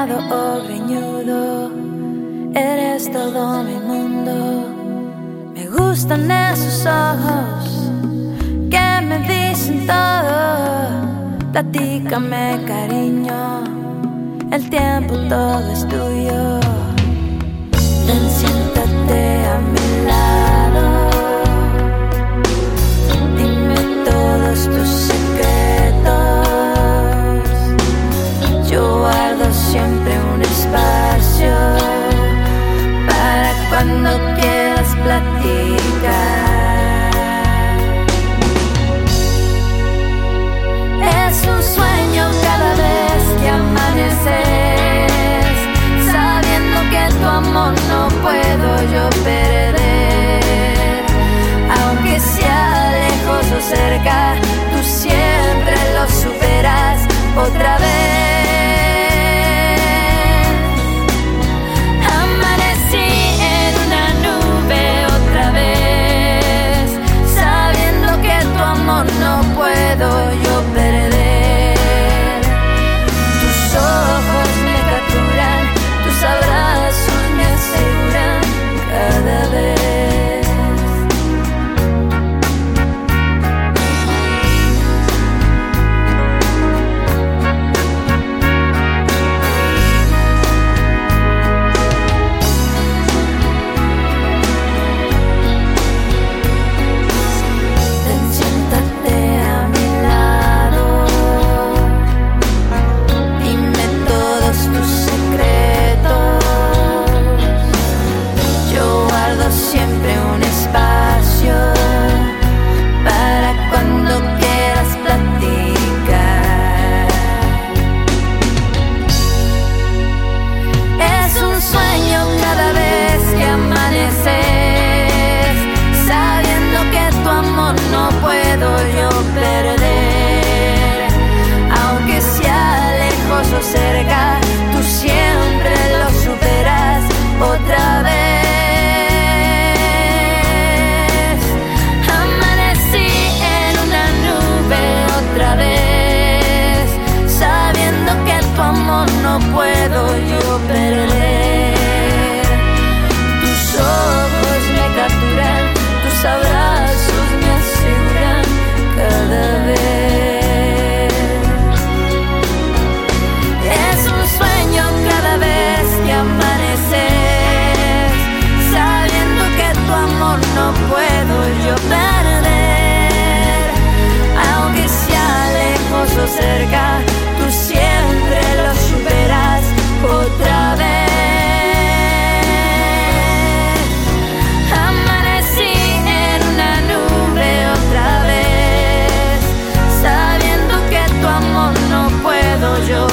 O oh greñudo, eres todo mi mundo. Me gustan esos ojos que me dicen todo. Platícame, cariño, el tiempo todo es tuyo. Ven, siéntate a mí. Siempre un espacio para cuando quieras platicar. no puedo yo